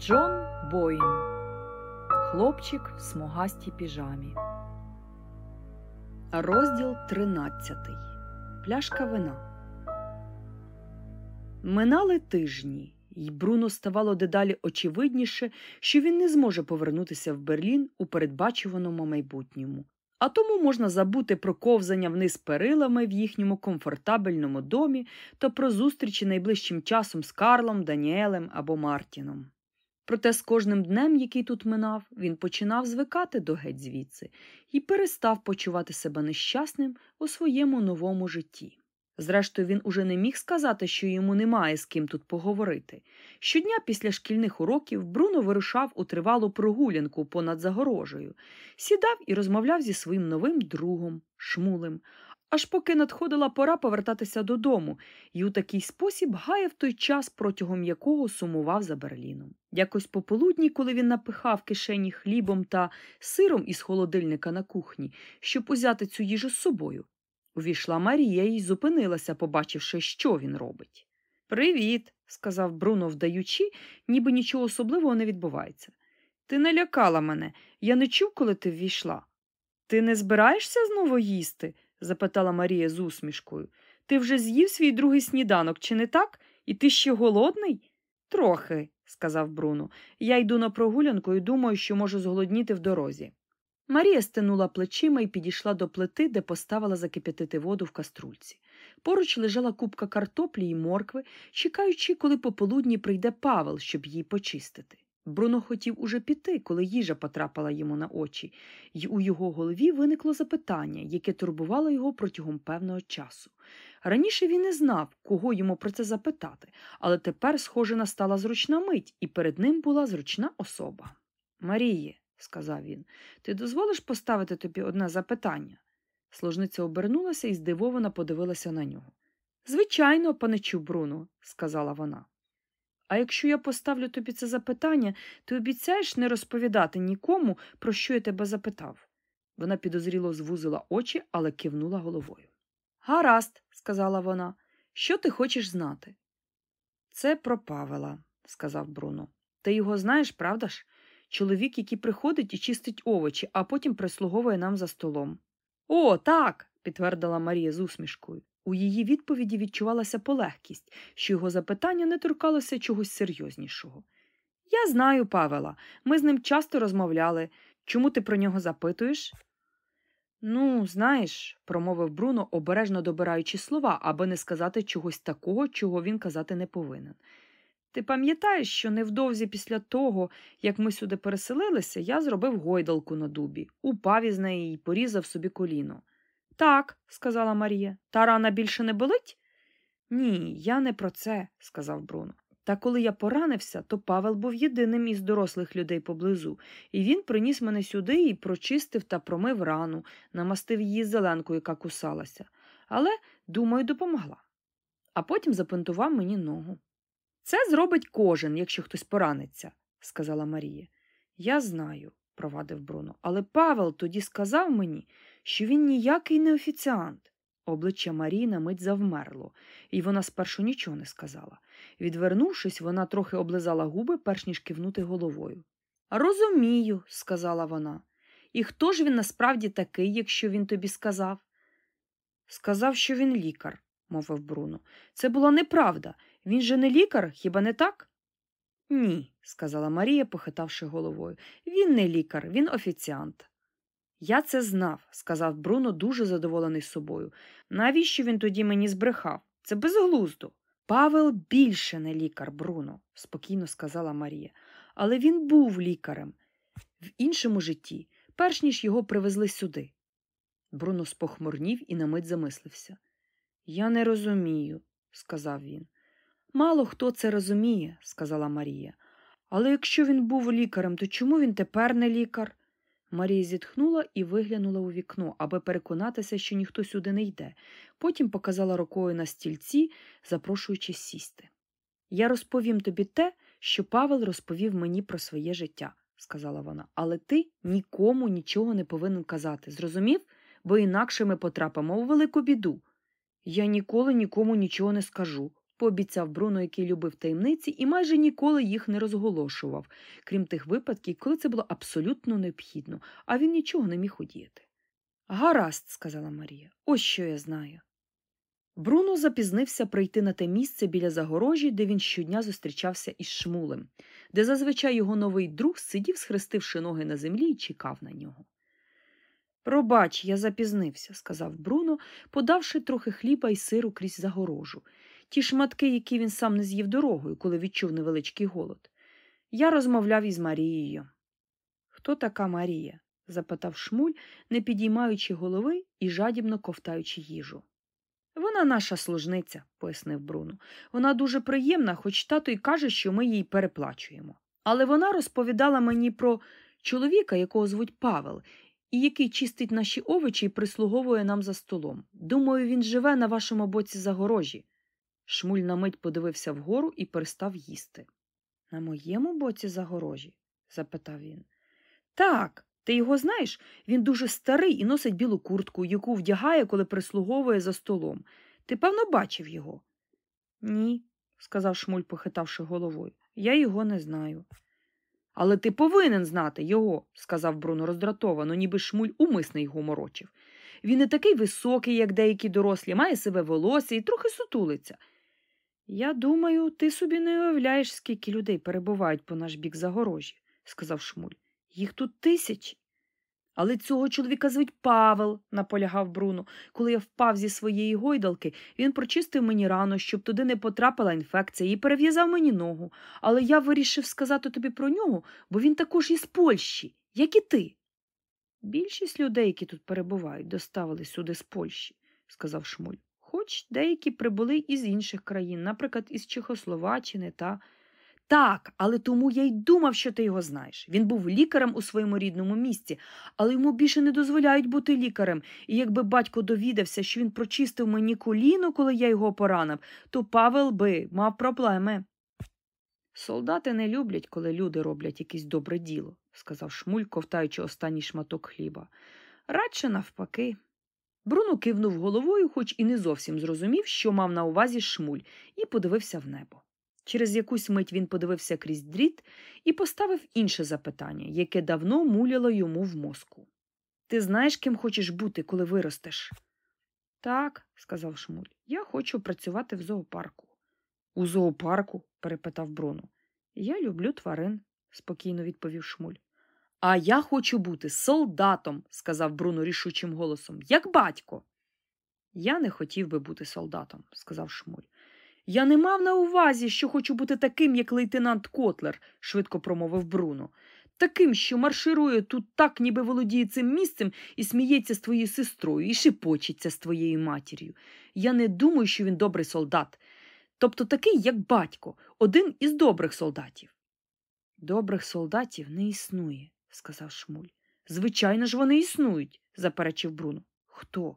Джон Боїн Хлопчик в смугастій піжамі. Розділ 13. Пляшка вина. Минали тижні, і Бруно ставало дедалі очевидніше, що він не зможе повернутися в Берлін у передбачуваному майбутньому. А тому можна забути про ковзання вниз перилами в їхньому комфортабельному домі та про зустрічі найближчим часом з Карлом, Даніелем або Мартіном. Проте з кожним днем, який тут минав, він починав звикати до геть звідси і перестав почувати себе нещасним у своєму новому житті. Зрештою, він уже не міг сказати, що йому немає з ким тут поговорити. Щодня після шкільних уроків Бруно вирушав у тривалу прогулянку понад загорожею, сідав і розмовляв зі своїм новим другом, шмулем, аж поки надходила пора повертатися додому, і у такий спосіб гаяв той час, протягом якого сумував за Берліном. Якось пополудні, коли він напихав кишені хлібом та сиром із холодильника на кухні, щоб узяти цю їжу з собою. Увійшла Марія і зупинилася, побачивши, що він робить. Привіт, сказав Бруно, вдаючи, ніби нічого особливого не відбувається. Ти не лякала мене, я не чув, коли ти ввійшла. Ти не збираєшся знову їсти? Запитала Марія з усмішкою. Ти вже з'їв свій другий сніданок, чи не так? І ти ще голодний? Трохи, сказав Бруно. Я йду на прогулянку і думаю, що можу зголодніти в дорозі. Марія стинула плечима і підійшла до плити, де поставила закип'ятити воду в каструльці. Поруч лежала купка картоплі і моркви, чекаючи, коли пополудні прийде Павел, щоб її почистити. Бруно хотів уже піти, коли їжа потрапила йому на очі, і у його голові виникло запитання, яке турбувало його протягом певного часу. Раніше він не знав, кого йому про це запитати, але тепер, схоже, настала зручна мить, і перед ним була зручна особа. Маріє, сказав він, ти дозволиш поставити тобі одне запитання? Служниця обернулася і здивовано подивилася на нього. Звичайно, паничу Бруно, сказала вона. А якщо я поставлю тобі це запитання, ти обіцяєш не розповідати нікому, про що я тебе запитав. Вона підозріло звузила очі, але кивнула головою. Гаразд, сказала вона, що ти хочеш знати? Це про Павела, сказав Бруно. Ти його знаєш, правда ж? Чоловік, який приходить і чистить овочі, а потім прислуговує нам за столом. О, так, підтвердила Марія з усмішкою. У її відповіді відчувалася полегкість, що його запитання не торкалося чогось серйознішого. Я знаю Павела, ми з ним часто розмовляли. Чому ти про нього запитуєш? Ну, знаєш, промовив Бруно, обережно добираючи слова, аби не сказати чогось такого, чого він казати не повинен. Ти пам'ятаєш, що невдовзі після того, як ми сюди переселилися, я зробив гойдалку на дубі, упав із неї і порізав собі коліно. Так, сказала Марія, та рана більше не болить? Ні, я не про це, сказав Бруно. Та коли я поранився, то Павел був єдиним із дорослих людей поблизу, і він приніс мене сюди і прочистив та промив рану, намастив її зеленкою, яка кусалася. Але, думаю, допомогла. А потім запинтував мені ногу. Це зробить кожен, якщо хтось пораниться, сказала Марія. Я знаю, провадив Бруно, але Павел тоді сказав мені, що він ніякий не офіціант. Обличчя Марії на мить завмерло, і вона спершу нічого не сказала. Відвернувшись, вона трохи облизала губи, перш ніж кивнути головою. Розумію, сказала вона. І хто ж він насправді такий, якщо він тобі сказав? Сказав, що він лікар, мовив Бруно. Це була неправда. Він же не лікар, хіба не так? Ні, сказала Марія, похитавши головою. Він не лікар, він офіціант. Я це знав, сказав Бруно, дуже задоволений собою. Навіщо він тоді мені збрехав? Це безглуздо. Павел більше не лікар, Бруно, спокійно сказала Марія. Але він був лікарем в іншому житті, перш ніж його привезли сюди. Бруно спохмурнів і на мить замислився. Я не розумію, сказав він. Мало хто це розуміє, сказала Марія. Але якщо він був лікарем, то чому він тепер не лікар? Марія зітхнула і виглянула у вікно, аби переконатися, що ніхто сюди не йде. Потім показала рукою на стільці, запрошуючи сісти. Я розповім тобі те, що Павел розповів мені про своє життя, сказала вона, але ти нікому нічого не повинен казати. Зрозумів? Бо інакше ми потрапимо у велику біду. Я ніколи нікому нічого не скажу, пообіцяв Бруно, який любив таємниці і майже ніколи їх не розголошував, крім тих випадків, коли це було абсолютно необхідно, а він нічого не міг удіяти. Гаразд, сказала Марія, ось що я знаю. Бруно запізнився прийти на те місце біля загорожі, де він щодня зустрічався із Шмулем, де зазвичай його новий друг сидів, схрестивши ноги на землі, і чекав на нього. Пробач, я запізнився, сказав Бруно, подавши трохи хліба і сиру крізь загорожу, ті шматки, які він сам не з'їв дорогою, коли відчув невеличкий голод. Я розмовляв із Марією. Хто така Марія? запитав Шмуль, не підіймаючи голови і жадібно ковтаючи їжу. Вона наша служниця, пояснив Бруно. Вона дуже приємна, хоч тато й каже, що ми їй переплачуємо. Але вона розповідала мені про чоловіка, якого звуть Павел, і який чистить наші овочі і прислуговує нам за столом. Думаю, він живе на вашому боці загорожі. Шмуль на мить подивився вгору і перестав їсти. На моєму боці загорожі? запитав він. Так, ти його знаєш? Він дуже старий і носить білу куртку, яку вдягає, коли прислуговує за столом. Ти, певно, бачив його? Ні, сказав Шмуль, похитавши головою. Я його не знаю. Але ти повинен знати його, сказав Бруно роздратовано, ніби шмуль умисне його морочив. Він не такий високий, як деякі дорослі, має себе волосся і трохи сутулиться. Я думаю, ти собі не уявляєш, скільки людей перебувають по наш бік загорожі, сказав Шмуль. Їх тут тисячі. Але цього чоловіка звуть Павел, наполягав Бруно. Коли я впав зі своєї гойдалки, він прочистив мені рану, щоб туди не потрапила інфекція, і перев'язав мені ногу. Але я вирішив сказати тобі про нього, бо він також із Польщі, як і ти. Більшість людей, які тут перебувають, доставили сюди з Польщі, сказав Шмуль. Хоч деякі прибули із інших країн, наприклад, із Чехословаччини та. Так, але тому я й думав, що ти його знаєш. Він був лікарем у своєму рідному місті, але йому більше не дозволяють бути лікарем. І якби батько довідався, що він прочистив мені коліно, коли я його поранив, то Павел би мав проблеми. Солдати не люблять, коли люди роблять якесь добре діло, сказав Шмуль, ковтаючи останній шматок хліба. Радше навпаки. Бруно кивнув головою, хоч і не зовсім зрозумів, що мав на увазі Шмуль, і подивився в небо. Через якусь мить він подивився крізь дріт і поставив інше запитання, яке давно муляло йому в мозку. Ти знаєш, ким хочеш бути, коли виростеш? Так, сказав Шмуль, я хочу працювати в зоопарку. У зоопарку? перепитав Бруно. Я люблю тварин, спокійно відповів Шмуль. А я хочу бути солдатом, сказав Бруно рішучим голосом, як батько. Я не хотів би бути солдатом, сказав Шмуль. Я не мав на увазі, що хочу бути таким, як лейтенант Котлер, швидко промовив Бруно. Таким, що марширує тут так, ніби володіє цим місцем і сміється з твоєю сестрою, і шепочеться з твоєю матір'ю. Я не думаю, що він добрий солдат. Тобто такий, як батько, один із добрих солдатів. Добрих солдатів не існує, сказав Шмуль. Звичайно ж, вони існують, заперечив Бруно. Хто?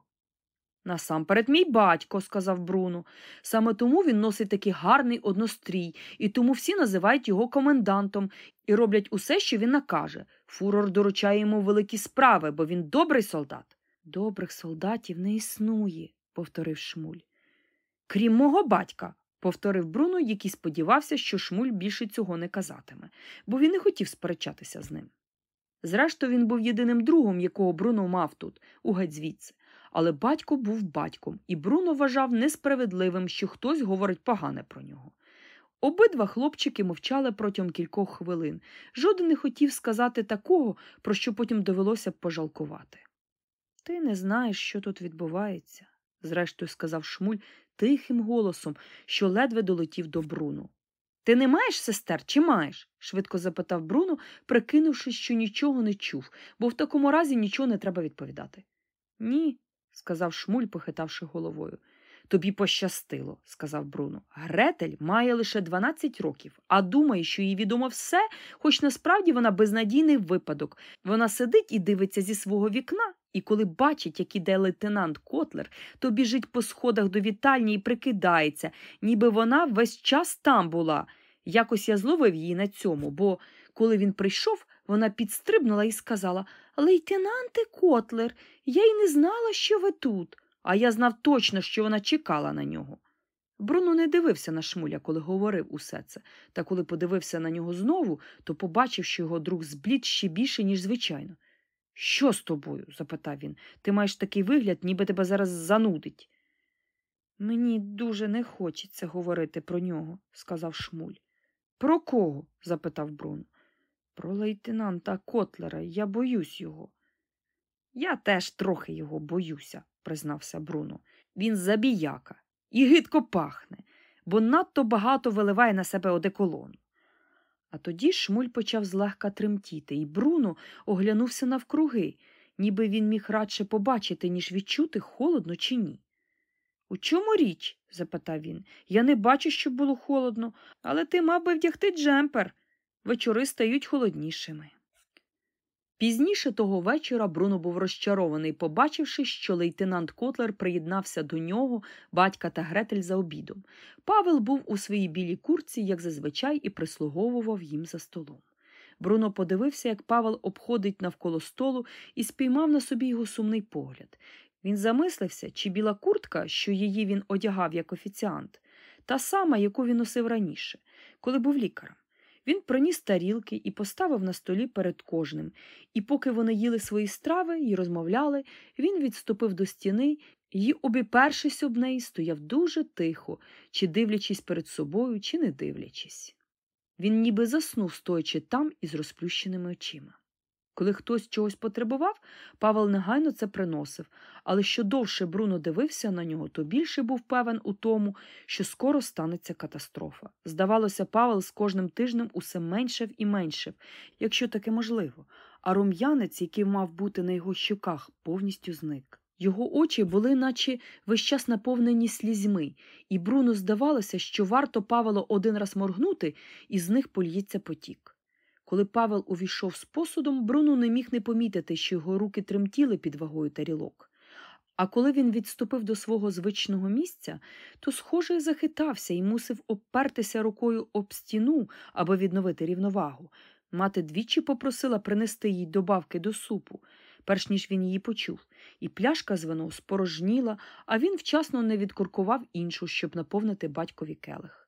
Насамперед, мій батько, сказав Бруно. Саме тому він носить такий гарний однострій, і тому всі називають його комендантом і роблять усе, що він накаже. Фурор доручає йому великі справи, бо він добрий солдат. Добрих солдатів не існує, повторив Шмуль. Крім мого батька, повторив Бруно, який сподівався, що Шмуль більше цього не казатиме, бо він не хотів сперечатися з ним. Зрештою, він був єдиним другом, якого Бруно мав тут, у звідси. Але батько був батьком, і Бруно вважав несправедливим, що хтось говорить погане про нього. Обидва хлопчики мовчали протягом кількох хвилин. Жоден не хотів сказати такого, про що потім довелося б пожалкувати. Ти не знаєш, що тут відбувається, зрештою сказав Шмуль тихим голосом, що ледве долетів до Бруно. Ти не маєш сестер, чи маєш? швидко запитав Бруно, прикинувши, що нічого не чув, бо в такому разі нічого не треба відповідати. Ні, сказав Шмуль, похитавши головою. Тобі пощастило, сказав Бруно. Гретель має лише 12 років, а думає, що їй відомо все, хоч насправді вона безнадійний випадок. Вона сидить і дивиться зі свого вікна, і коли бачить, як іде лейтенант Котлер, то біжить по сходах до вітальні і прикидається, ніби вона весь час там була. Якось я зловив її на цьому, бо коли він прийшов, вона підстрибнула і сказала Лейтенанте Котлер, я й не знала, що ви тут, а я знав точно, що вона чекала на нього. Бруно не дивився на шмуля, коли говорив усе це, та коли подивився на нього знову, то побачив, що його друг зблід ще більше, ніж звичайно. Що з тобою? запитав він. Ти маєш такий вигляд, ніби тебе зараз занудить. Мені дуже не хочеться говорити про нього, сказав Шмуль. Про кого? запитав Бруно. Про лейтенанта Котлера. Я боюсь його. Я теж трохи його боюся, признався Бруно. Він забіяка і гидко пахне, бо надто багато виливає на себе одеколону. А тоді шмуль почав злегка тремтіти, і Бруно оглянувся навкруги, ніби він міг радше побачити, ніж відчути, холодно чи ні. У чому річ? запитав він. Я не бачу, щоб було холодно, але ти мав би вдягти джемпер. Вечори стають холоднішими. Пізніше того вечора Бруно був розчарований, побачивши, що лейтенант Котлер приєднався до нього, батька та Гретель за обідом. Павел був у своїй білій курці, як зазвичай, і прислуговував їм за столом. Бруно подивився, як Павел обходить навколо столу і спіймав на собі його сумний погляд. Він замислився, чи біла куртка, що її він одягав як офіціант, та сама, яку він носив раніше, коли був лікарем. Він проніс тарілки і поставив на столі перед кожним, і поки вони їли свої страви і розмовляли, він відступив до стіни і, обіпершись об неї, стояв дуже тихо, чи дивлячись перед собою, чи не дивлячись. Він ніби заснув, стоячи там із розплющеними очима. Коли хтось чогось потребував, Павел негайно це приносив, але що довше Бруно дивився на нього, то більше був певен у тому, що скоро станеться катастрофа. Здавалося, Павел з кожним тижнем усе меншив і меншив, якщо таке можливо, а рум'янець, який мав бути на його щоках, повністю зник. Його очі були, наче весь час наповнені слізьми, і Бруно здавалося, що варто Павелу один раз моргнути, і з них польється потік. Коли Павел увійшов з посудом, Бруно не міг не помітити, що його руки тремтіли під вагою тарілок. А коли він відступив до свого звичного місця, то, схоже, захитався і мусив обпертися рукою об стіну, аби відновити рівновагу. Мати двічі попросила принести їй добавки до супу, перш ніж він її почув, і пляшка з вино спорожніла, а він вчасно не відкуркував іншу, щоб наповнити батькові келих.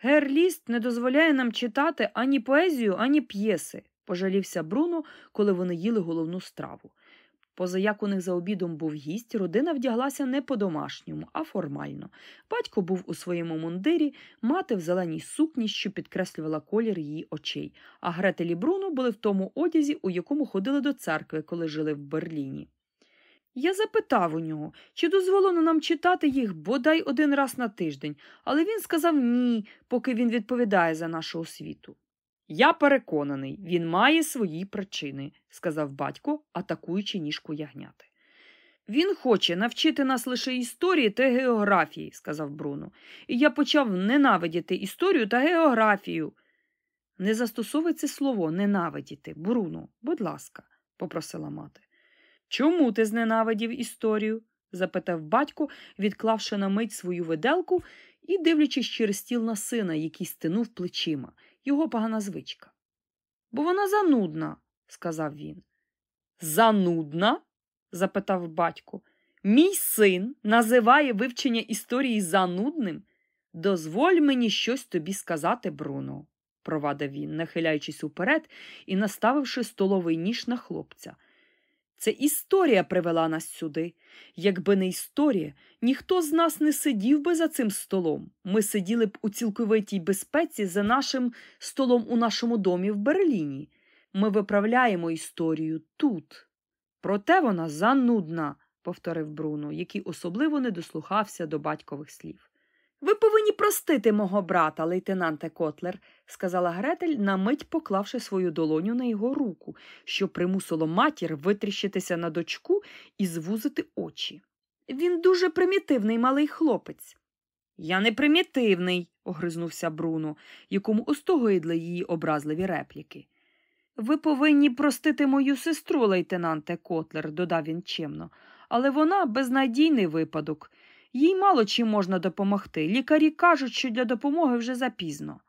Герліст не дозволяє нам читати ані поезію, ані п'єси, пожалівся Бруно, коли вони їли головну страву. Поза як у них за обідом був гість, родина вдяглася не по-домашньому, а формально. Батько був у своєму мундирі, мати в зеленій сукні, що підкреслювала колір її очей, а Гретель і Бруно були в тому одязі, у якому ходили до церкви, коли жили в Берліні. Я запитав у нього, чи дозволено нам читати їх бодай один раз на тиждень, але він сказав ні, поки він відповідає за нашу освіту. Я переконаний, він має свої причини, сказав батько, атакуючи ніжку ягняти. Він хоче навчити нас лише історії та географії, сказав Бруно, і я почав ненавидіти історію та географію. Не застосовуй це слово ненавидіти, Бруно, будь ласка, попросила мати. Чому ти зненавидів історію? запитав батько, відклавши на мить свою виделку і дивлячись через стіл на сина, який стинув плечима, його погана звичка. Бо вона занудна, сказав він. Занудна? запитав батько. Мій син називає вивчення історії занудним. Дозволь мені щось тобі сказати, Бруно, провадив він, нахиляючись уперед і наставивши столовий ніж на хлопця. Це історія привела нас сюди. Якби не історія, ніхто з нас не сидів би за цим столом. Ми сиділи б у цілковитій безпеці за нашим столом у нашому домі в Берліні. Ми виправляємо історію тут. Проте вона занудна, повторив Бруно, який особливо не дослухався до батькових слів. Ви повинні простити мого брата, лейтенанте Котлер, сказала Гретель, на мить поклавши свою долоню на його руку, що примусило матір витріщитися на дочку і звузити очі. Він дуже примітивний малий хлопець. Я не примітивний, огризнувся Бруно, якому остогидли її образливі репліки. Ви повинні простити мою сестру, лейтенанте Котлер, додав він чемно, але вона безнадійний випадок. Їй мало чим можна допомогти. Лікарі кажуть, що для допомоги вже запізно.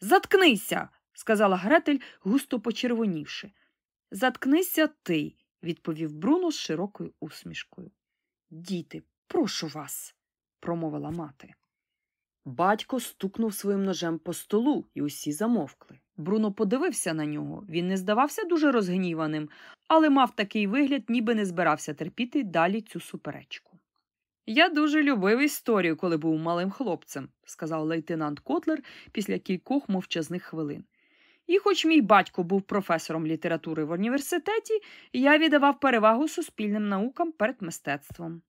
Заткнися, сказала Гретель, густо почервонівши. Заткнися ти, відповів Бруно з широкою усмішкою. Діти, прошу вас, промовила мати. Батько стукнув своїм ножем по столу, і усі замовкли. Бруно подивився на нього. Він не здавався дуже розгніваним, але мав такий вигляд, ніби не збирався терпіти далі цю суперечку. Я дуже любив історію, коли був малим хлопцем, сказав лейтенант Котлер після кількох мовчазних хвилин. І, хоч мій батько був професором літератури в університеті, я віддавав перевагу суспільним наукам перед мистецтвом.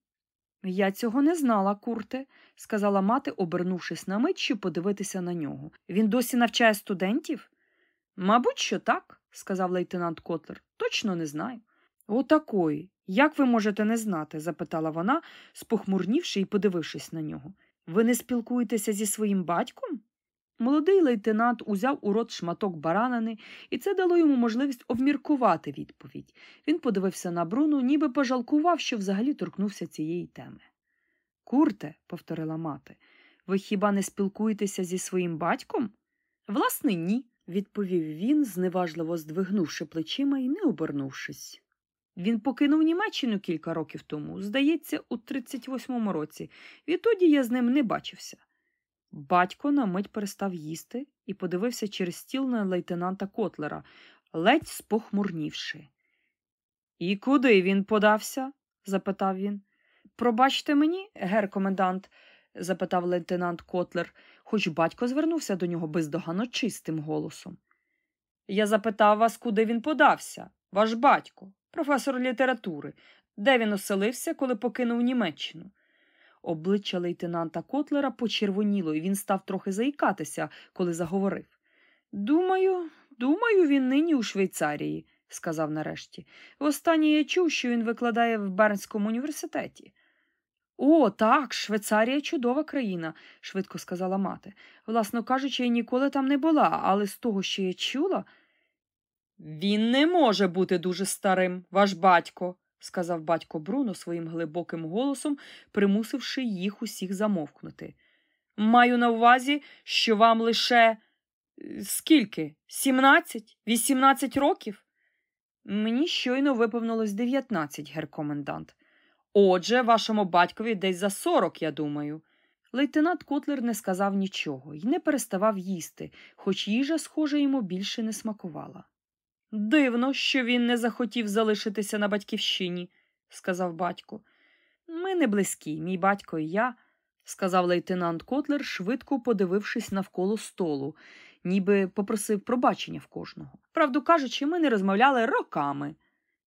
Я цього не знала, курте, сказала мати, обернувшись на мить, щоб подивитися на нього. Він досі навчає студентів? Мабуть, що так, сказав лейтенант Котлер. Точно не знаю. Отакої. Як ви можете не знати? запитала вона, спохмурнівши і подивившись на нього. Ви не спілкуєтеся зі своїм батьком? Молодий лейтенант узяв у рот шматок баранини, і це дало йому можливість обміркувати відповідь. Він подивився на Бруну, ніби пожалкував, що взагалі торкнувся цієї теми. Курте, повторила мати, ви хіба не спілкуєтеся зі своїм батьком? Власне, ні, відповів він, зневажливо здвигнувши плечима і не обернувшись. Він покинув Німеччину кілька років тому, здається, у 38-му році. Відтоді я з ним не бачився. Батько на мить перестав їсти і подивився через стіл на лейтенанта Котлера, ледь спохмурнівши. І куди він подався? запитав він. Пробачте мені, гер комендант, запитав лейтенант Котлер, хоч батько звернувся до нього бездоганно чистим голосом. Я запитав вас, куди він подався, ваш батько, професор літератури, де він оселився, коли покинув Німеччину. Обличчя лейтенанта Котлера почервоніло, і він став трохи заїкатися, коли заговорив. Думаю, думаю, він нині у Швейцарії, сказав нарешті. Востаннє я чув, що він викладає в Бернському університеті. О, так, Швейцарія чудова країна, швидко сказала мати. Власно кажучи, я ніколи там не була, але з того, що я чула. Він не може бути дуже старим, ваш батько, сказав батько Бруно своїм глибоким голосом, примусивши їх усіх замовкнути. Маю на увазі, що вам лише скільки? Сімнадцять? Вісімнадцять років? Мені щойно виповнилось дев'ятнадцять, геркомендант. Отже, вашому батькові десь за сорок, я думаю. Лейтенант Котлер не сказав нічого і не переставав їсти, хоч їжа, схоже, йому більше не смакувала. Дивно, що він не захотів залишитися на батьківщині, сказав батько. Ми не близькі, мій батько і я, сказав лейтенант Котлер, швидко подивившись навколо столу, ніби попросив пробачення в кожного. Правду кажучи, ми не розмовляли роками.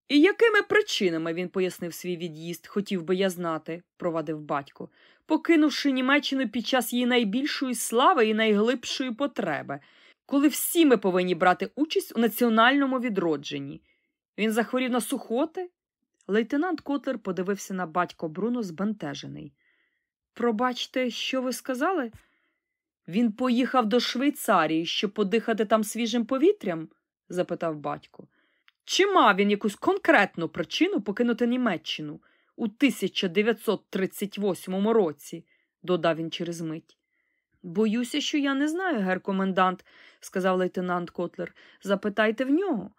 І якими причинами він пояснив свій від'їзд, хотів би я знати, провадив батько, покинувши Німеччину під час її найбільшої слави і найглибшої потреби коли всі ми повинні брати участь у національному відродженні. Він захворів на сухоти. Лейтенант Котлер подивився на батько Бруно збентежений. Пробачте, що ви сказали? Він поїхав до Швейцарії, щоб подихати там свіжим повітрям? запитав батько. Чи мав він якусь конкретну причину покинути Німеччину у 1938 році? додав він через мить. Боюся, що я не знаю, гер комендант, сказав лейтенант Котлер. Запитайте в нього.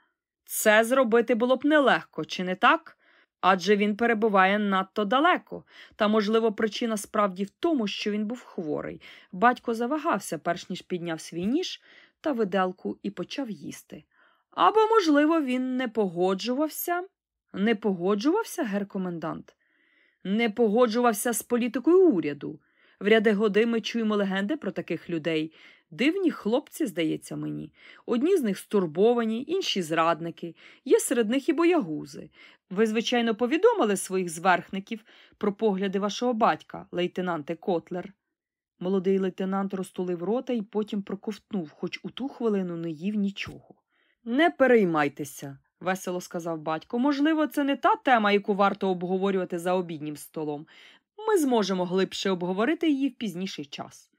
Це зробити було б нелегко, чи не так? Адже він перебуває надто далеко, та, можливо, причина справді в тому, що він був хворий. Батько завагався, перш ніж підняв свій ніж та виделку і почав їсти. Або, можливо, він не погоджувався. Не погоджувався, гер комендант? Не погоджувався з політикою уряду. В ряди годи ми чуємо легенди про таких людей. Дивні хлопці, здається мені. Одні з них стурбовані, інші зрадники, є серед них і боягузи. Ви, звичайно, повідомили своїх зверхників про погляди вашого батька, лейтенанте Котлер. Молодий лейтенант розтулив рота і потім проковтнув, хоч у ту хвилину не їв нічого. Не переймайтеся, весело сказав батько. Можливо, це не та тема, яку варто обговорювати за обіднім столом. Ми зможемо глибше обговорити її в пізніший час.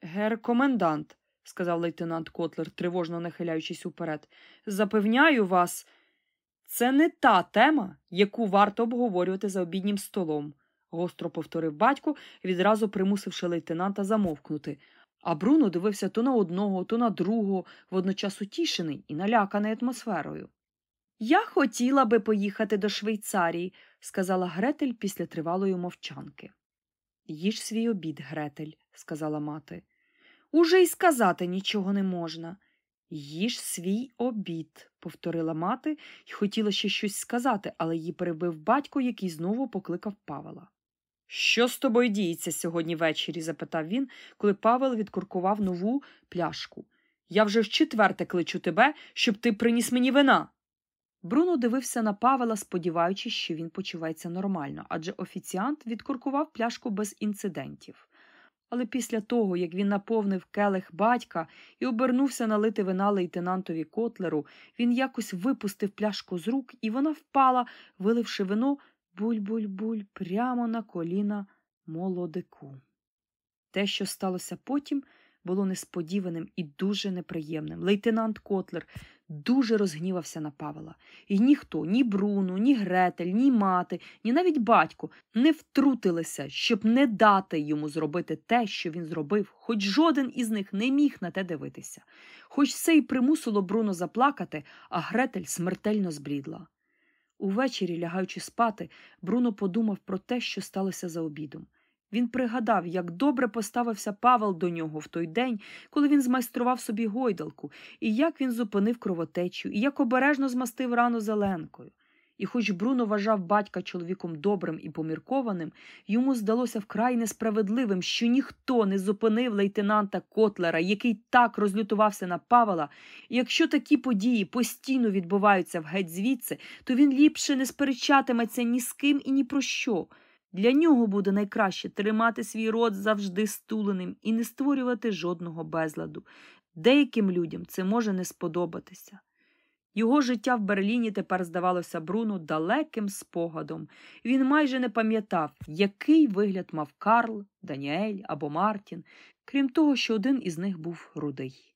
Гер комендант, сказав лейтенант Котлер, тривожно нахиляючись уперед, запевняю вас, це не та тема, яку варто обговорювати за обіднім столом, гостро повторив батько, відразу примусивши лейтенанта замовкнути. А Бруно дивився то на одного, то на другого, водночас утішений і наляканий атмосферою. Я хотіла би поїхати до Швейцарії, сказала Гретель після тривалої мовчанки. Їж свій обід, Гретель, сказала мати. Уже й сказати нічого не можна. Їж свій обід, повторила мати і хотіла ще щось сказати, але її перебив батько, який знову покликав Павела. Що з тобою діється сьогодні ввечері? запитав він, коли Павел відкуркував нову пляшку. Я вже вчетверте кличу тебе, щоб ти приніс мені вина. Бруно дивився на Павела, сподіваючись, що він почувається нормально, адже офіціант відкуркував пляшку без інцидентів. Але після того, як він наповнив келих батька і обернувся налити вина лейтенантові котлеру, він якось випустив пляшку з рук, і вона впала, виливши вино буль-буль-буль прямо на коліна молодику. Те, що сталося потім, було несподіваним і дуже неприємним. Лейтенант Котлер дуже розгнівався на Павела. І ніхто, ні Бруно, ні Гретель, ні мати, ні навіть батько не втрутилися, щоб не дати йому зробити те, що він зробив, хоч жоден із них не міг на те дивитися. Хоч це й примусило Бруно заплакати, а Гретель смертельно зблідла. Увечері, лягаючи спати, Бруно подумав про те, що сталося за обідом. Він пригадав, як добре поставився Павел до нього в той день, коли він змайстрував собі гойдалку, і як він зупинив кровотечу, і як обережно змастив рану зеленкою. І хоч Бруно вважав батька чоловіком добрим і поміркованим, йому здалося вкрай несправедливим, що ніхто не зупинив лейтенанта Котлера, який так розлютувався на Павела, і якщо такі події постійно відбуваються в геть звідси, то він ліпше не сперечатиметься ні з ким і ні про що. Для нього буде найкраще тримати свій рот завжди стуленим і не створювати жодного безладу. Деяким людям це може не сподобатися. Його життя в Берліні тепер здавалося Бруну далеким спогадом, він майже не пам'ятав, який вигляд мав Карл, Даніель або Мартін, крім того, що один із них був рудий.